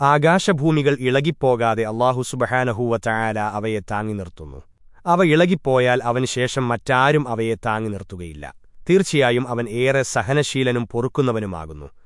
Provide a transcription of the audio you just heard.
ആകാശഭൂമികൾ ഇളകിപ്പോകാതെ അള്ളാഹു സുബഹാനഹൂവ ചായാല അവയെ താങ്ങി നിർത്തുന്നു. അവ ഇളകിപ്പോയാൽ അവന് ശേഷം മറ്റാരും അവയെ താങ്ങി നിർത്തുകയില്ല. തീർച്ചയായും അവൻ ഏറെ സഹനശീലനും പൊറുക്കുന്നവനുമാകുന്നു.